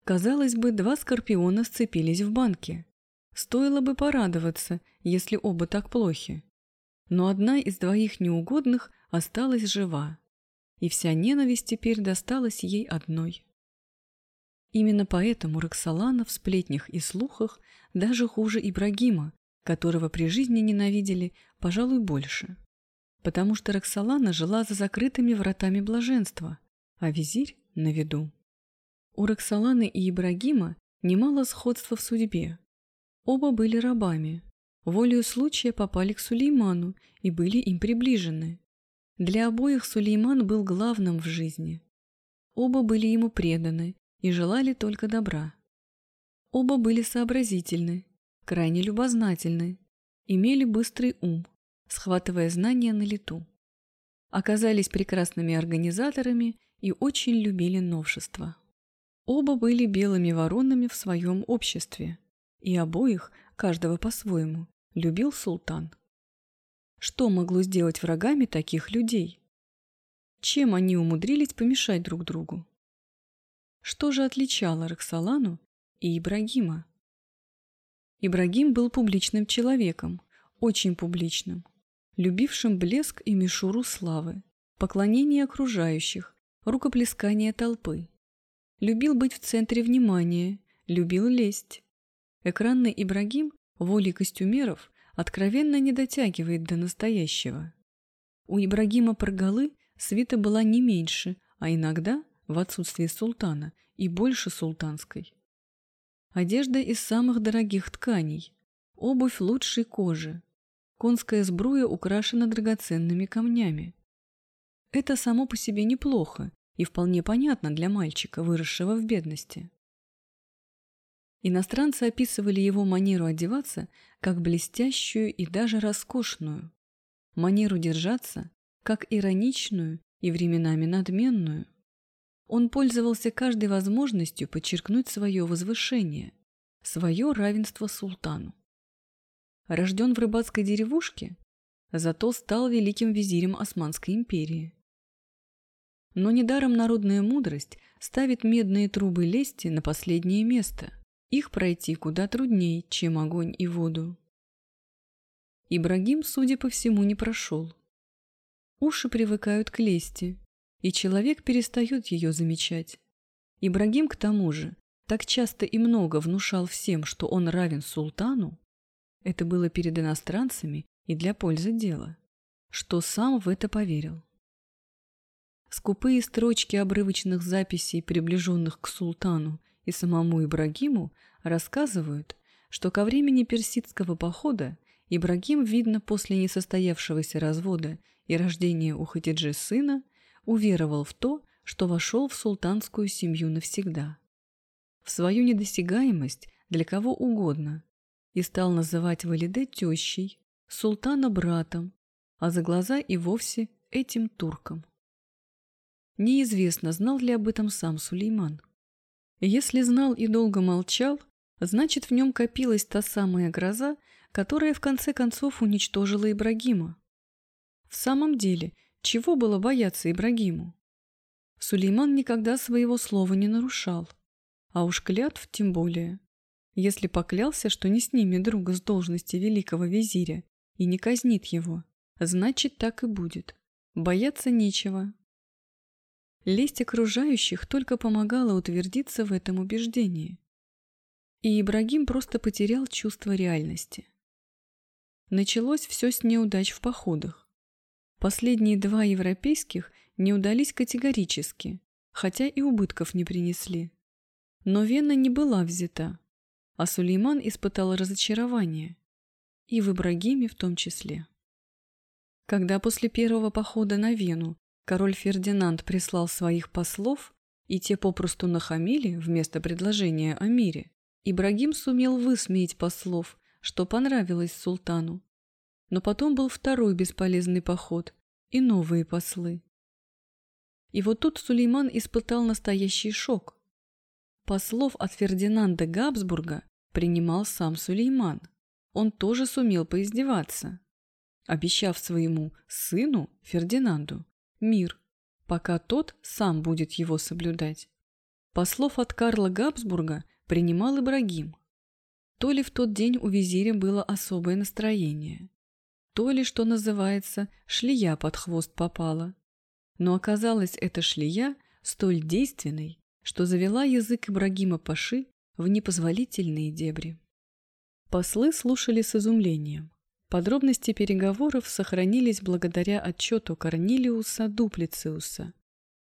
Казалось бы, два скорпиона сцепились в банке. Стоило бы порадоваться, если оба так плохи. Но одна из двоих неугодных осталась жива, и вся ненависть теперь досталась ей одной. Именно поэтому Роксолана в сплетнях и слухах даже хуже Ибрагима, которого при жизни ненавидели, пожалуй, больше. Потому что Роксолана жила за закрытыми вратами блаженства, а визирь – на виду. У Роксоланы и Ибрагима немало сходства в судьбе. Оба были рабами, волею случая попали к Сулейману и были им приближены. Для обоих Сулейман был главным в жизни. Оба были ему преданы и желали только добра. Оба были сообразительны, крайне любознательны, имели быстрый ум, схватывая знания на лету. Оказались прекрасными организаторами и очень любили новшества. Оба были белыми воронами в своем обществе, и обоих, каждого по-своему, любил султан. Что могло сделать врагами таких людей? Чем они умудрились помешать друг другу? Что же отличало Роксолану и Ибрагима? Ибрагим был публичным человеком, очень публичным, любившим блеск и мишуру славы, поклонение окружающих, рукоплескание толпы. Любил быть в центре внимания, любил лесть. Экранный Ибрагим волей костюмеров откровенно не дотягивает до настоящего. У Ибрагима Паргалы свита была не меньше, а иногда, в отсутствие султана, и больше султанской. Одежда из самых дорогих тканей, обувь лучшей кожи, конская сбруя украшена драгоценными камнями. Это само по себе неплохо и вполне понятно для мальчика, выросшего в бедности. Иностранцы описывали его манеру одеваться как блестящую и даже роскошную, манеру держаться как ироничную и временами надменную. Он пользовался каждой возможностью подчеркнуть свое возвышение, свое равенство султану. Рожден в рыбацкой деревушке, зато стал великим визирем Османской империи. Но недаром народная мудрость ставит медные трубы лести на последнее место – их пройти куда трудней, чем огонь и воду. Ибрагим, судя по всему, не прошел. Уши привыкают к лести, и человек перестает ее замечать. Ибрагим, к тому же, так часто и много внушал всем, что он равен султану, это было перед иностранцами и для пользы дела, что сам в это поверил. Скупые строчки обрывочных записей, приближенных к султану и самому Ибрагиму рассказывают, что ко времени персидского похода Ибрагим, видно, после несостоявшегося развода и рождения у Хатиджи сына, уверовал в то, что вошел в султанскую семью навсегда. В свою недосягаемость для кого угодно и стал называть Валиде тещей, султана братом, а за глаза и вовсе этим турком. Неизвестно, знал ли об этом сам Сулейман. Если знал и долго молчал, значит, в нем копилась та самая гроза, которая в конце концов уничтожила Ибрагима. В самом деле, чего было бояться Ибрагиму? Сулейман никогда своего слова не нарушал, а уж клятв тем более. Если поклялся, что не снимет друга с должности великого визиря и не казнит его, значит, так и будет. Бояться нечего, Лесть окружающих только помогала утвердиться в этом убеждении. И Ибрагим просто потерял чувство реальности. Началось все с неудач в походах. Последние два европейских не удались категорически, хотя и убытков не принесли. Но Вена не была взята, а Сулейман испытал разочарование, и в Ибрагиме в том числе. Когда после первого похода на Вену король Фердинанд прислал своих послов, и те попросту нахамили вместо предложения о мире, Ибрагим сумел высмеять послов, что понравилось султану. Но потом был второй бесполезный поход и новые послы. И вот тут Сулейман испытал настоящий шок. Послов от Фердинанда Габсбурга принимал сам Сулейман. Он тоже сумел поиздеваться, обещав своему сыну Фердинанду мир, пока тот сам будет его соблюдать. Послов от Карла Габсбурга принимал Ибрагим. То ли в тот день у визиря было особое настроение, то ли, что называется, шлея под хвост попала. Но оказалось эта шлея столь действенной, что завела язык Ибрагима Паши в непозволительные дебри. Послы слушали с изумлением. Подробности переговоров сохранились благодаря отчету Корнилиуса Дуплициуса,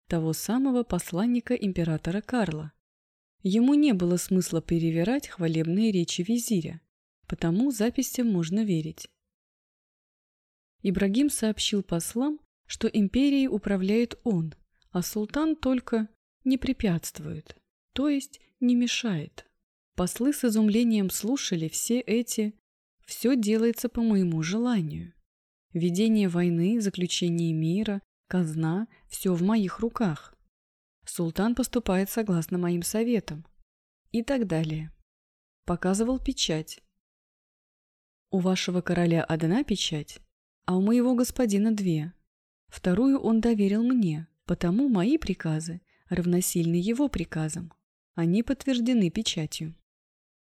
того самого посланника императора Карла. Ему не было смысла перевирать хвалебные речи визиря, потому записям можно верить. Ибрагим сообщил послам, что империей управляет он, а султан только не препятствует, то есть не мешает. Послы с изумлением слушали все эти «все делается по моему желанию». Ведение войны, заключение мира, казна – все в моих руках. Султан поступает согласно моим советам. И так далее. Показывал печать. У вашего короля одна печать, а у моего господина две. Вторую он доверил мне, потому мои приказы равносильны его приказам. Они подтверждены печатью.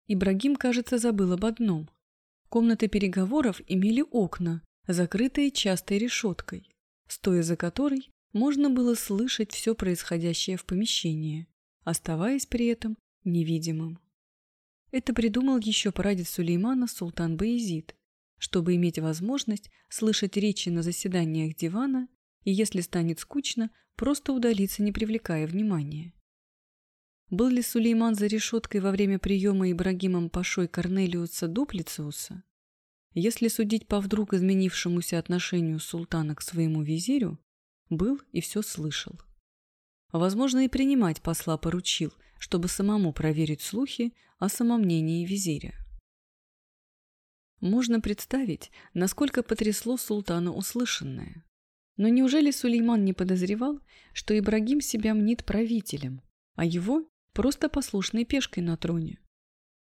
Ибрагим, кажется, забыл об одном. Комнаты переговоров имели окна, закрытые частой решеткой, стоя за которой можно было слышать все происходящее в помещении, оставаясь при этом невидимым. Это придумал еще прадед Сулеймана султан Баизид, чтобы иметь возможность слышать речи на заседаниях дивана и, если станет скучно, просто удалиться, не привлекая внимания. Был ли Сулейман за решеткой во время приема Ибрагимом Пашой Корнелиуса Дуплициуса? Если судить по вдруг изменившемуся отношению султана к своему визирю, был и все слышал. Возможно, и принимать посла поручил, чтобы самому проверить слухи о самомнении визиря. Можно представить, насколько потрясло султана услышанное. Но неужели Сулейман не подозревал, что Ибрагим себя мнит правителем, а его просто послушной пешкой на троне?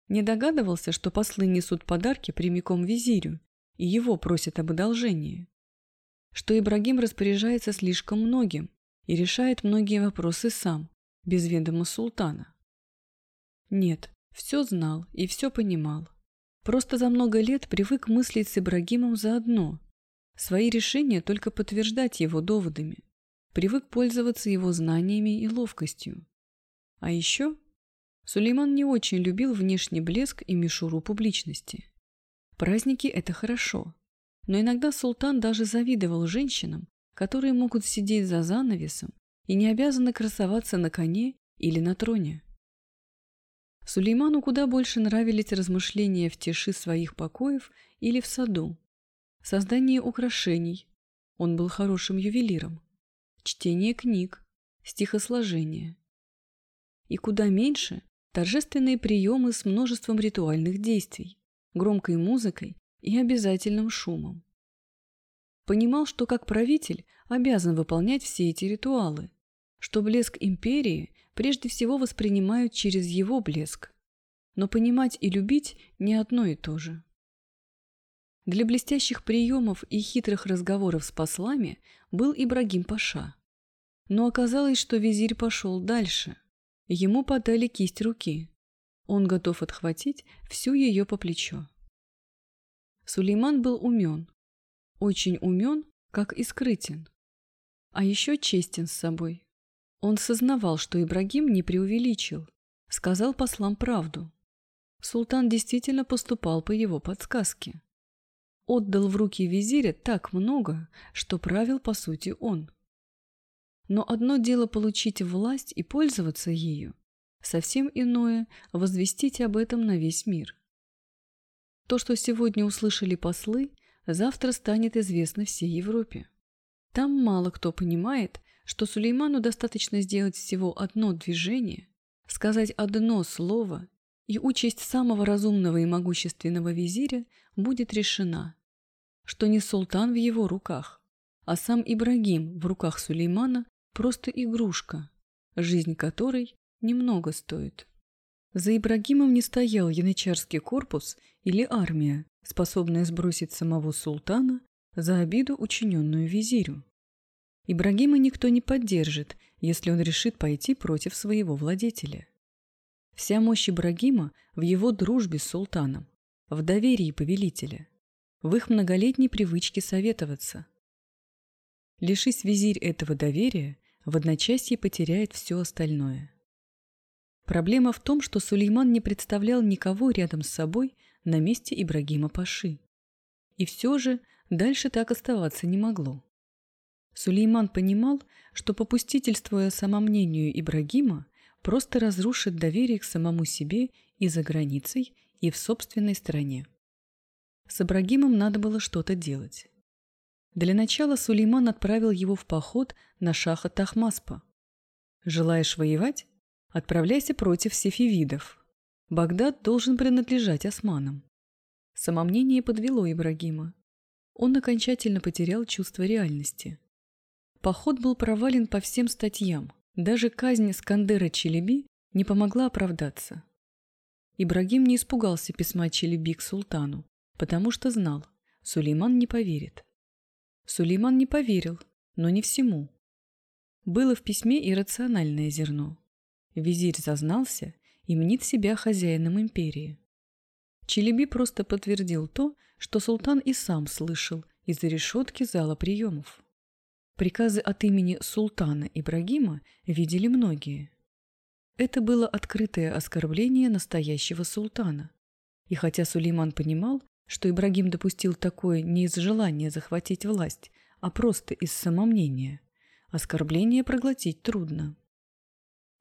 Не догадывался, что послы несут подарки прямиком визирю, и его просят об одолжении. Что Ибрагим распоряжается слишком многим и решает многие вопросы сам, без ведома султана. Нет, все знал и все понимал. Просто за много лет привык мыслить с Ибрагимом заодно, свои решения только подтверждать его доводами, привык пользоваться его знаниями и ловкостью. А еще Сулейман не очень любил внешний блеск и мишуру публичности. Праздники – это хорошо, но иногда султан даже завидовал женщинам, которые могут сидеть за занавесом и не обязаны красоваться на коне или на троне. Сулейману куда больше нравились размышления в тиши своих покоев или в саду, создание украшений, он был хорошим ювелиром, чтение книг, стихосложение. И куда меньше торжественные приемы с множеством ритуальных действий, громкой музыкой и обязательным шумом. Понимал, что как правитель обязан выполнять все эти ритуалы, что блеск империи прежде всего воспринимают через его блеск, но понимать и любить не одно и то же. Для блестящих приемов и хитрых разговоров с послами был Ибрагим Паша. Но оказалось, что визирь пошел дальше – Ему подали кисть руки. Он готов отхватить всю ее по плечо. Сулейман был умен. Очень умен, как и скрытен. А еще честен с собой. Он сознавал, что Ибрагим не преувеличил. Сказал послам правду. Султан действительно поступал по его подсказке. Отдал в руки визиря так много, что правил по сути он. Но одно дело получить власть и пользоваться ею, совсем иное – возвестить об этом на весь мир. То, что сегодня услышали послы, завтра станет известно всей Европе. Там мало кто понимает, что Сулейману достаточно сделать всего одно движение, сказать одно слово, и участь самого разумного и могущественного визиря будет решена, что не султан в его руках, а сам Ибрагим в руках Сулеймана просто игрушка, жизнь которой немного стоит. За Ибрагимом не стоял янычарский корпус или армия, способная сбросить самого султана за обиду, учиненную визирю. Ибрагима никто не поддержит, если он решит пойти против своего владетеля. Вся мощь Ибрагима в его дружбе с султаном, в доверии повелителя, в их многолетней привычке советоваться. Лишись визирь этого доверия, в одночасье потеряет все остальное. Проблема в том, что Сулейман не представлял никого рядом с собой, на месте Ибрагима Паши. И все же дальше так оставаться не могло. Сулейман понимал, что попустительствуя самомнению Ибрагима, просто разрушит доверие к самому себе и за границей, и в собственной стране. С Ибрагимом надо было что-то делать. Для начала Сулейман отправил его в поход на шаха Тахмаспа. «Желаешь воевать? Отправляйся против сефевидов. Багдад должен принадлежать османам». Самомнение подвело Ибрагима. Он окончательно потерял чувство реальности. Поход был провален по всем статьям. Даже казнь Скандера Челеби не помогла оправдаться. Ибрагим не испугался письма Челеби к султану, потому что знал, Сулейман не поверит. Сулейман не поверил, но не всему. Было в письме иррациональное зерно. Визирь зазнался и мнит себя хозяином империи. Челеби просто подтвердил то, что султан и сам слышал из-за решетки зала приемов. Приказы от имени султана Ибрагима видели многие. Это было открытое оскорбление настоящего султана. И хотя Сулейман понимал, что Ибрагим допустил такое не из желания захватить власть, а просто из самомнения, оскорбление проглотить трудно.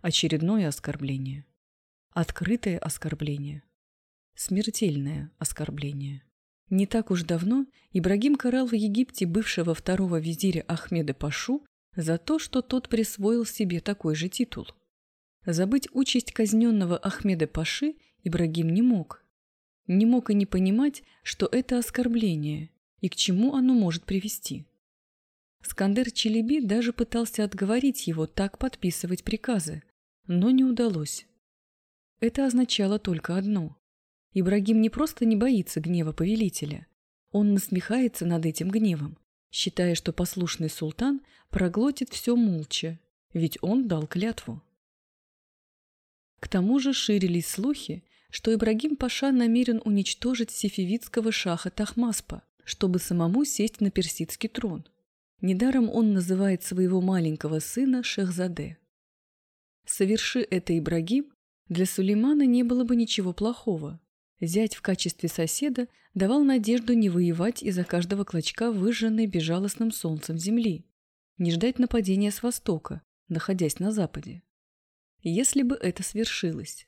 Очередное оскорбление. Открытое оскорбление. Смертельное оскорбление. Не так уж давно Ибрагим карал в Египте бывшего второго визиря Ахмеда Пашу за то, что тот присвоил себе такой же титул. Забыть участь казненного Ахмеда Паши Ибрагим не мог. Не мог и не понимать, что это оскорбление и к чему оно может привести. Скандер Челеби даже пытался отговорить его так подписывать приказы, но не удалось. Это означало только одно Ибрагим не просто не боится гнева повелителя, он насмехается над этим гневом, считая, что послушный султан проглотит все молча, ведь он дал клятву. К тому же ширились слухи, что Ибрагим Паша намерен уничтожить сефевидского шаха Тахмаспа, чтобы самому сесть на персидский трон. Недаром он называет своего маленького сына Шехзаде. Соверши это Ибрагим, для Сулеймана не было бы ничего плохого. Зять в качестве соседа давал надежду не воевать из-за каждого клочка выжженной безжалостным солнцем земли, не ждать нападения с востока, находясь на западе. Если бы это свершилось.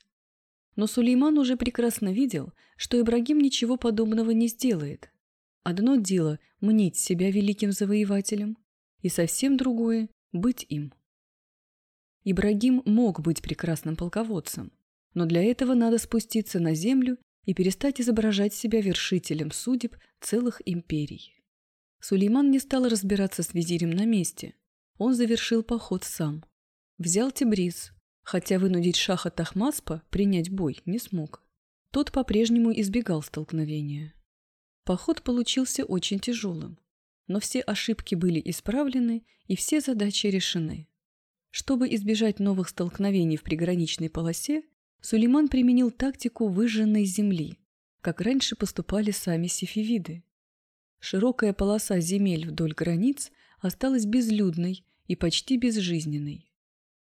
Но Сулейман уже прекрасно видел, что Ибрагим ничего подобного не сделает. Одно дело – мнить себя великим завоевателем, и совсем другое – быть им. Ибрагим мог быть прекрасным полководцем, но для этого надо спуститься на землю и перестать изображать себя вершителем судеб целых империй. Сулейман не стал разбираться с визирем на месте. Он завершил поход сам. Взял Тебриз, хотя вынудить Шаха Тахмаспа принять бой не смог. Тот по-прежнему избегал столкновения. Поход получился очень тяжелым, но все ошибки были исправлены и все задачи решены. Чтобы избежать новых столкновений в приграничной полосе, Сулейман применил тактику выжженной земли, как раньше поступали сами сефевиды. Широкая полоса земель вдоль границ осталась безлюдной и почти безжизненной.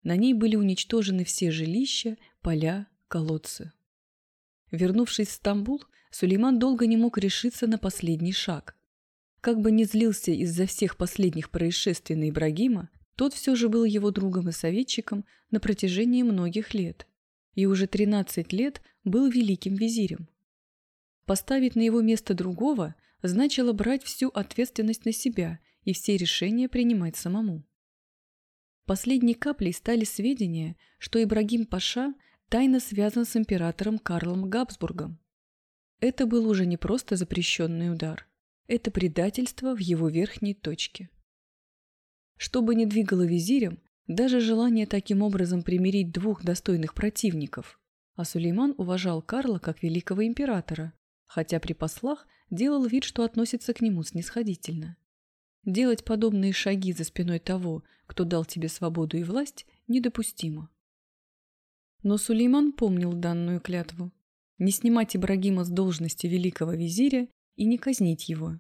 На ней были уничтожены все жилища, поля, колодцы. Вернувшись в Стамбул, Сулейман долго не мог решиться на последний шаг. Как бы ни злился из-за всех последних происшествий на Ибрагима, тот все же был его другом и советчиком на протяжении многих лет и уже 13 лет был великим визирем. Поставить на его место другого значило брать всю ответственность на себя и все решения принимать самому. Последней каплей стали сведения, что Ибрагим Паша тайно связан с императором Карлом Габсбургом. Это был уже не просто запрещенный удар, это предательство в его верхней точке. Что бы ни двигало визирем, даже желание таким образом примирить двух достойных противников. А Сулейман уважал Карла как великого императора, хотя при послах делал вид, что относится к нему снисходительно. Делать подобные шаги за спиной того, кто дал тебе свободу и власть, недопустимо. Но Сулейман помнил данную клятву. Не снимать Ибрагима с должности великого визиря и не казнить его.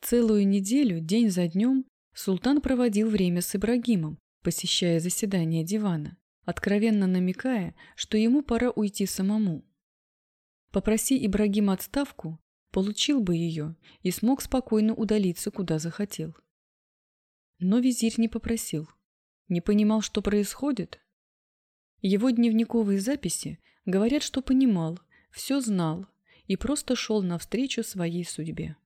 Целую неделю, день за днем, султан проводил время с Ибрагимом, посещая заседание дивана, откровенно намекая, что ему пора уйти самому. Попроси Ибрагим отставку, получил бы ее и смог спокойно удалиться, куда захотел. Но визирь не попросил. Не понимал, что происходит. Его дневниковые записи говорят, что понимал, все знал и просто шел навстречу своей судьбе.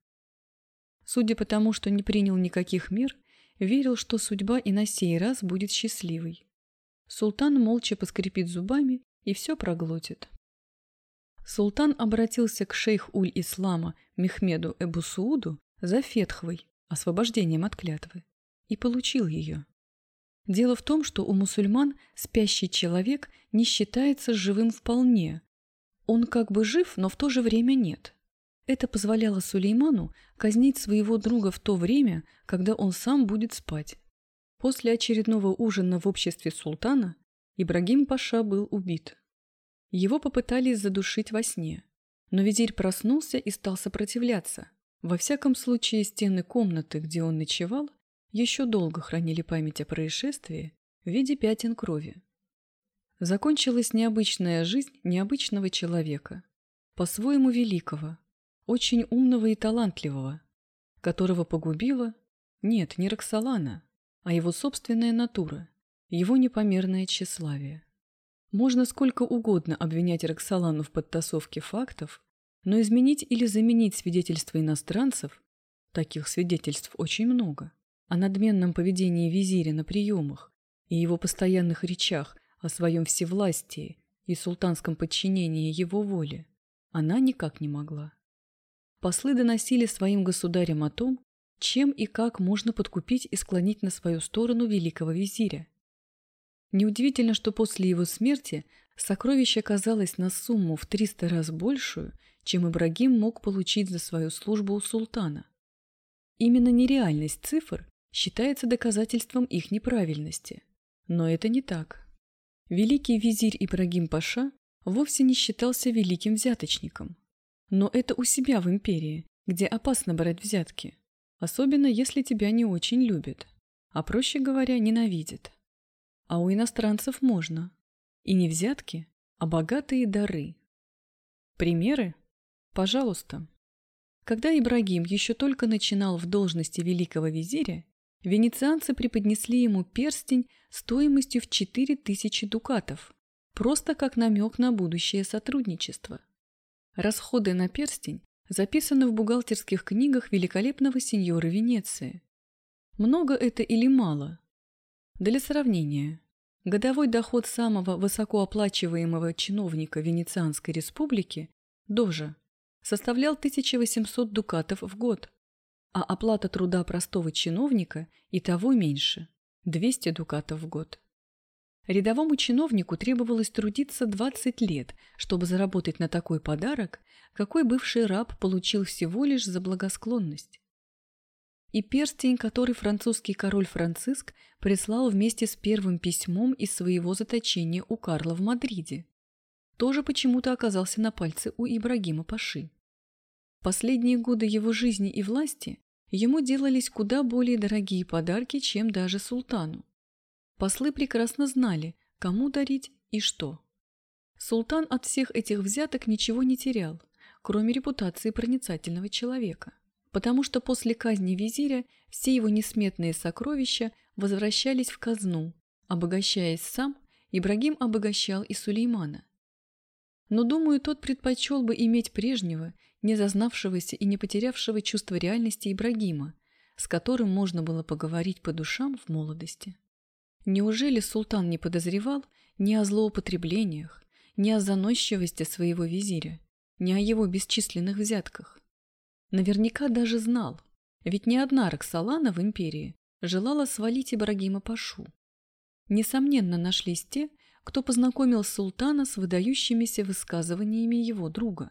Судя по тому, что не принял никаких мер, верил, что судьба и на сей раз будет счастливой. Султан молча поскрипит зубами и все проглотит. Султан обратился к шейх-уль-Ислама Мехмеду Эбусууду за фетхвой, освобождением от клятвы, и получил ее. Дело в том, что у мусульман спящий человек не считается живым вполне. Он как бы жив, но в то же время нет. Это позволяло Сулейману казнить своего друга в то время, когда он сам будет спать. После очередного ужина в обществе султана Ибрагим Паша был убит. Его попытались задушить во сне, но визирь проснулся и стал сопротивляться. Во всяком случае, стены комнаты, где он ночевал, еще долго хранили память о происшествии в виде пятен крови. Закончилась необычная жизнь необычного человека, по-своему великого, очень умного и талантливого, которого погубила, нет, не Роксолана, а его собственная натура, его непомерное тщеславие. Можно сколько угодно обвинять Роксолану в подтасовке фактов, но изменить или заменить свидетельства иностранцев, таких свидетельств очень много, о надменном поведении визиря на приемах и его постоянных речах о своем всевластии и султанском подчинении его воле, она никак не могла. Послы доносили своим государям о том, чем и как можно подкупить и склонить на свою сторону великого визиря. Неудивительно, что после его смерти сокровище оказалось на сумму в 300 раз большую, чем Ибрагим мог получить за свою службу у султана. Именно нереальность цифр считается доказательством их неправильности. Но это не так. Великий визирь Ибрагим Паша вовсе не считался великим взяточником. Но это у себя в империи, где опасно брать взятки. Особенно, если тебя не очень любят. А проще говоря, ненавидят. А у иностранцев можно. И не взятки, а богатые дары. Примеры? Пожалуйста. Когда Ибрагим еще только начинал в должности великого визиря, венецианцы преподнесли ему перстень стоимостью в 4000 дукатов, просто как намек на будущее сотрудничество. Расходы на перстень записаны в бухгалтерских книгах великолепного сеньора Венеции. Много это или мало? Для сравнения, годовой доход самого высокооплачиваемого чиновника Венецианской республики, Дожа, составлял 1800 дукатов в год, а оплата труда простого чиновника и того меньше – 200 дукатов в год. Рядовому чиновнику требовалось трудиться 20 лет, чтобы заработать на такой подарок, какой бывший раб получил всего лишь за благосклонность. И перстень, который французский король Франциск прислал вместе с первым письмом из своего заточения у Карла в Мадриде, тоже почему-то оказался на пальце у Ибрагима Паши. Последние годы его жизни и власти ему делались куда более дорогие подарки, чем даже султану. Послы прекрасно знали, кому дарить и что. Султан от всех этих взяток ничего не терял, кроме репутации проницательного человека, потому что после казни визиря все его несметные сокровища возвращались в казну, обогащаясь сам, Ибрагим обогащал и Сулеймана. Но, думаю, тот предпочел бы иметь прежнего, не зазнавшегося и не потерявшего чувство реальности Ибрагима, с которым можно было поговорить по душам в молодости. Неужели султан не подозревал ни о злоупотреблениях, ни о заносчивости своего визиря, ни о его бесчисленных взятках? Наверняка даже знал, ведь ни одна Роксолана в империи желала свалить Ибрагима Пашу. Несомненно, нашлись те, кто познакомил султана с выдающимися высказываниями его друга.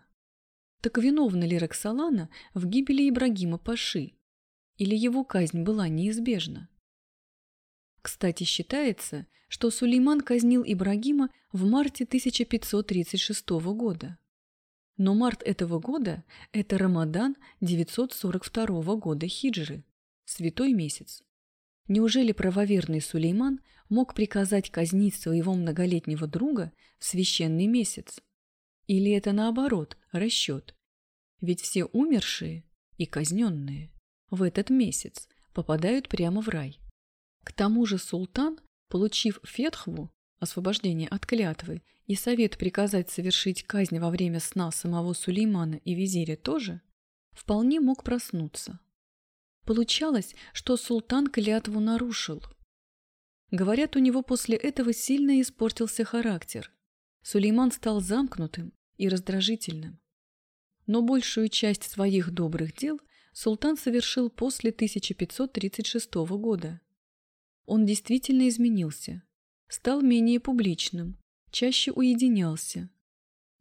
Так виновна ли Роксолана в гибели Ибрагима Паши? Или его казнь была неизбежна? Кстати, считается, что Сулейман казнил Ибрагима в марте 1536 года. Но март этого года – это Рамадан 942 года хиджры, святой месяц. Неужели правоверный Сулейман мог приказать казнить своего многолетнего друга в священный месяц? Или это наоборот, расчет? Ведь все умершие и казненные в этот месяц попадают прямо в рай. К тому же султан, получив фетхву, освобождение от клятвы, и совет приказать совершить казнь во время сна самого Сулеймана и визиря тоже, вполне мог проснуться. Получалось, что султан клятву нарушил. Говорят, у него после этого сильно испортился характер. Сулейман стал замкнутым и раздражительным. Но большую часть своих добрых дел султан совершил после 1536 года. Он действительно изменился, стал менее публичным, чаще уединялся.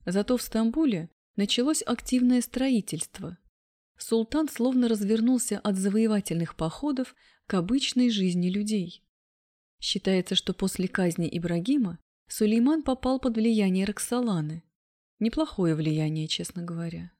Зато в Стамбуле началось активное строительство. Султан словно развернулся от завоевательных походов к обычной жизни людей. Считается, что после казни Ибрагима Сулейман попал под влияние Роксоланы. Неплохое влияние, честно говоря.